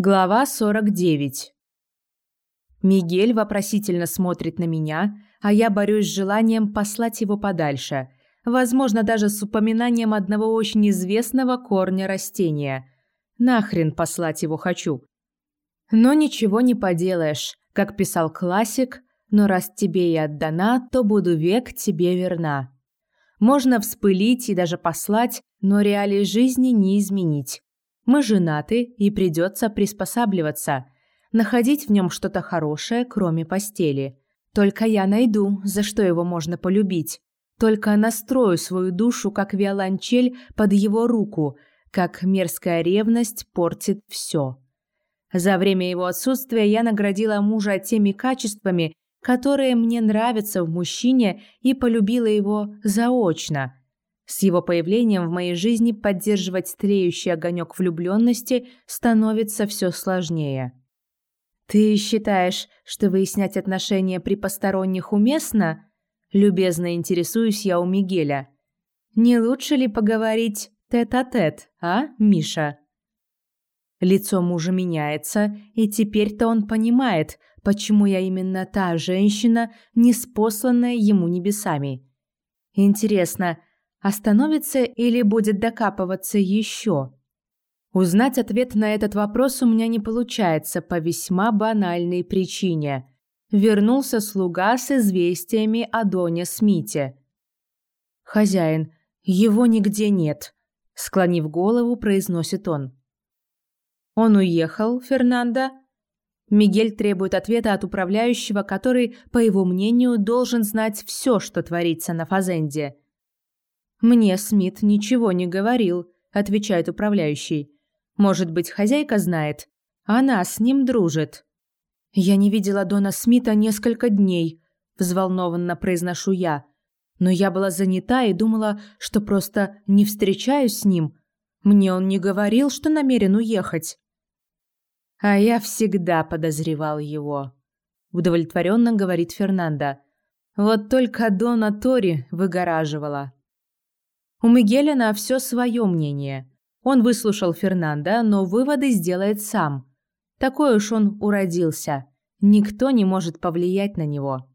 Глава 49. Мигель вопросительно смотрит на меня, а я борюсь с желанием послать его подальше, возможно, даже с упоминанием одного очень известного корня растения. Нахрен послать его хочу. Но ничего не поделаешь, как писал классик, но раз тебе и отдана, то буду век тебе верна. Можно вспылить и даже послать, но реалии жизни не изменить. Мы женаты, и придется приспосабливаться, находить в нем что-то хорошее, кроме постели. Только я найду, за что его можно полюбить. Только настрою свою душу, как виолончель, под его руку, как мерзкая ревность портит все. За время его отсутствия я наградила мужа теми качествами, которые мне нравятся в мужчине, и полюбила его заочно – с его появлением в моей жизни поддерживать тлеющий огонек влюбленности становится все сложнее. «Ты считаешь, что выяснять отношения при посторонних уместно?» Любезно интересуюсь я у Мигеля. «Не лучше ли поговорить тет-а-тет, -тет, а, Миша?» Лицо мужа меняется, и теперь-то он понимает, почему я именно та женщина, неспосланная ему небесами. Интересно, Остановится или будет докапываться еще? Узнать ответ на этот вопрос у меня не получается по весьма банальной причине. Вернулся слуга с известиями о Доне Смите. «Хозяин, его нигде нет», — склонив голову, произносит он. «Он уехал, Фернандо?» Мигель требует ответа от управляющего, который, по его мнению, должен знать все, что творится на Фазенде. «Мне Смит ничего не говорил», – отвечает управляющий. «Может быть, хозяйка знает? Она с ним дружит». «Я не видела Дона Смита несколько дней», – взволнованно произношу я. «Но я была занята и думала, что просто не встречаюсь с ним. Мне он не говорил, что намерен уехать». «А я всегда подозревал его», – удовлетворенно говорит Фернандо. «Вот только Дона Тори выгораживала». У Мигеля на все свое мнение. Он выслушал Фернанда, но выводы сделает сам. Такой уж он уродился. Никто не может повлиять на него.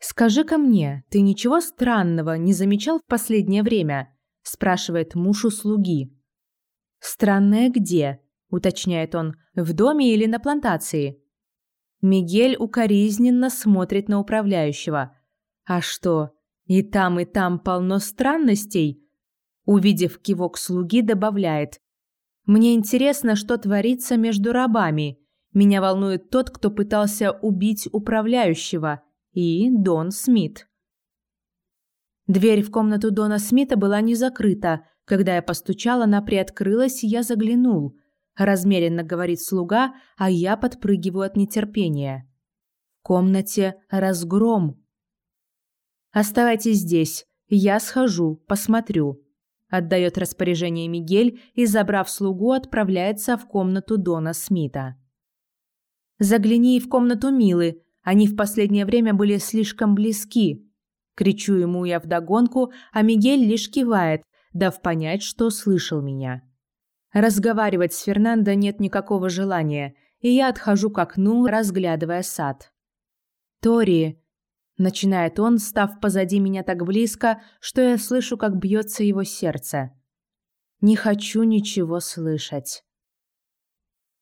«Скажи-ка мне, ты ничего странного не замечал в последнее время?» – спрашивает муж у слуги. «Странное где?» – уточняет он. «В доме или на плантации?» Мигель укоризненно смотрит на управляющего. «А что, и там, и там полно странностей. Увидев кивок слуги, добавляет. Мне интересно, что творится между рабами. Меня волнует тот, кто пытался убить управляющего. И Дон Смит. Дверь в комнату Дона Смита была не закрыта. Когда я постучала, она приоткрылась, и я заглянул. Размеренно говорит слуга, а я подпрыгиваю от нетерпения. В комнате разгром. «Оставайтесь здесь, я схожу, посмотрю», – отдает распоряжение Мигель и, забрав слугу, отправляется в комнату Дона Смита. «Загляни в комнату Милы, они в последнее время были слишком близки», – кричу ему я вдогонку, а Мигель лишь кивает, дав понять, что слышал меня. Разговаривать с Фернандо нет никакого желания, и я отхожу к окну, разглядывая сад. «Тори, Начинает он, став позади меня так близко, что я слышу, как бьется его сердце. Не хочу ничего слышать.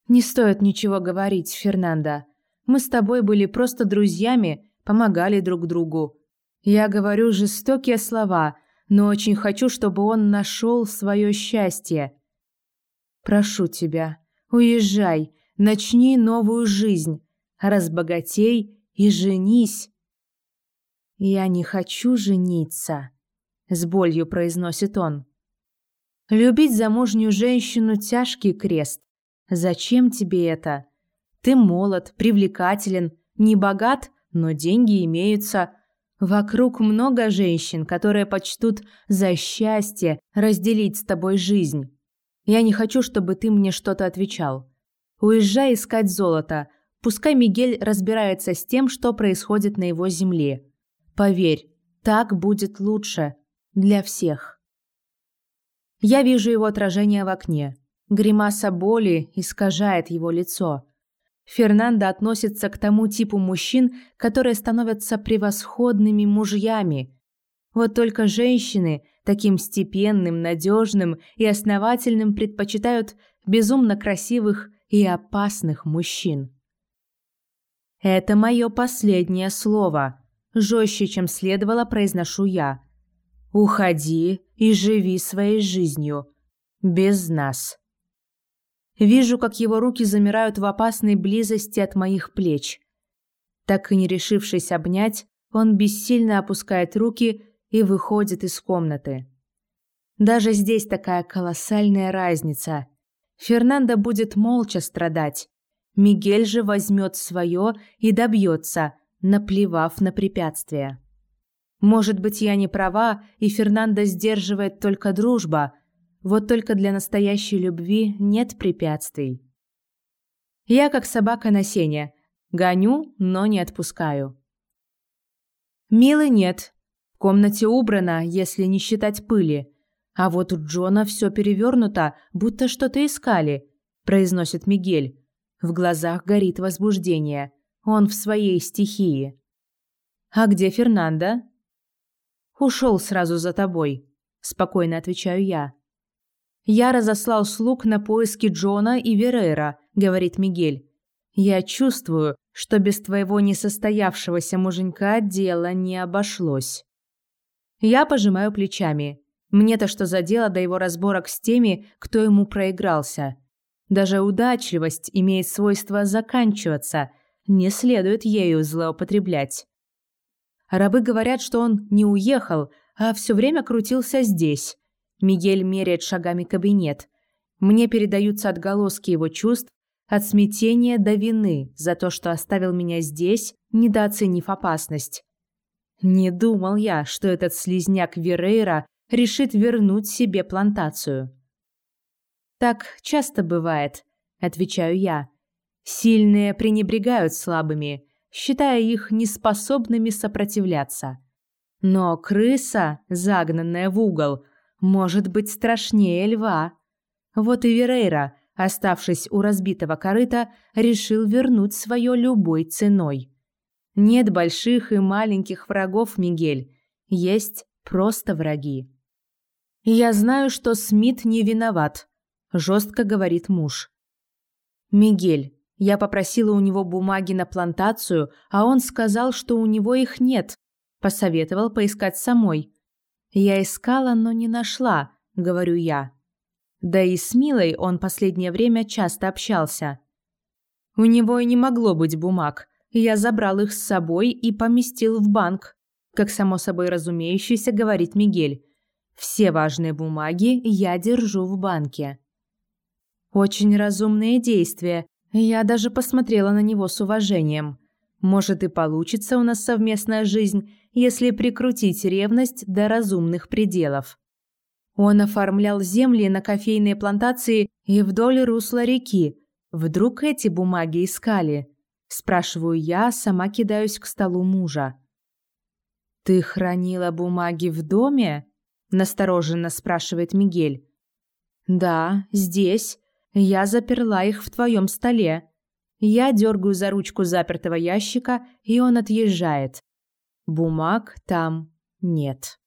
Не стоит ничего говорить, Фернандо. Мы с тобой были просто друзьями, помогали друг другу. Я говорю жестокие слова, но очень хочу, чтобы он нашел свое счастье. Прошу тебя, уезжай, начни новую жизнь, разбогатей и женись. «Я не хочу жениться», — с болью произносит он. «Любить замужнюю женщину — тяжкий крест. Зачем тебе это? Ты молод, привлекателен, не богат, но деньги имеются. Вокруг много женщин, которые почтут за счастье разделить с тобой жизнь. Я не хочу, чтобы ты мне что-то отвечал. Уезжай искать золото. Пускай Мигель разбирается с тем, что происходит на его земле. Поверь, так будет лучше для всех. Я вижу его отражение в окне. Гримаса боли искажает его лицо. Фернандо относится к тому типу мужчин, которые становятся превосходными мужьями. Вот только женщины таким степенным, надежным и основательным предпочитают безумно красивых и опасных мужчин. Это мое последнее слово. Жестче, чем следовало, произношу я. Уходи и живи своей жизнью. Без нас. Вижу, как его руки замирают в опасной близости от моих плеч. Так и не решившись обнять, он бессильно опускает руки и выходит из комнаты. Даже здесь такая колоссальная разница. Фернандо будет молча страдать. Мигель же возьмет свое и добьется, наплевав на препятствия. Может быть, я не права, и Фернандо сдерживает только дружба – вот только для настоящей любви нет препятствий. Я как собака на сене. Гоню, но не отпускаю. Милы нет. В комнате убрано, если не считать пыли. А вот у Джона все перевернуто, будто что-то искали, произносит Мигель. В глазах горит возбуждение. Он в своей стихии. А где Фернандо? Ушел сразу за тобой, спокойно отвечаю я. «Я разослал слуг на поиски Джона и Верейра», — говорит Мигель. «Я чувствую, что без твоего несостоявшегося муженька дело не обошлось». Я пожимаю плечами. Мне-то что за дело до его разборок с теми, кто ему проигрался. Даже удачливость имеет свойство заканчиваться, не следует ею злоупотреблять. Рабы говорят, что он не уехал, а все время крутился здесь. Мигель меряет шагами кабинет. Мне передаются отголоски его чувств, от смятения до вины за то, что оставил меня здесь, недооценив опасность. Не думал я, что этот слизняк Верейра решит вернуть себе плантацию. Так часто бывает, отвечаю я. Сильные пренебрегают слабыми, считая их неспособными сопротивляться. Но крыса, загнанная в угол, может быть страшнее льва. Вот и Верейра, оставшись у разбитого корыта, решил вернуть свое любой ценой. Нет больших и маленьких врагов, Мигель. Есть просто враги. «Я знаю, что Смит не виноват», – жестко говорит муж. «Мигель, я попросила у него бумаги на плантацию, а он сказал, что у него их нет. Посоветовал поискать самой. Я искала, но не нашла, говорю я. Да и с Милой он последнее время часто общался. У него и не могло быть бумаг. Я забрал их с собой и поместил в банк. Как само собой разумеющееся говорит Мигель. Все важные бумаги я держу в банке. Очень разумные действия. Я даже посмотрела на него с уважением. Может и получится у нас совместная жизнь, если прикрутить ревность до разумных пределов. Он оформлял земли на кофейные плантации и вдоль русла реки. Вдруг эти бумаги искали? Спрашиваю я, сама кидаюсь к столу мужа. «Ты хранила бумаги в доме?» – настороженно спрашивает Мигель. «Да, здесь. Я заперла их в твоем столе. Я дергаю за ручку запертого ящика, и он отъезжает. Бумаг там нет.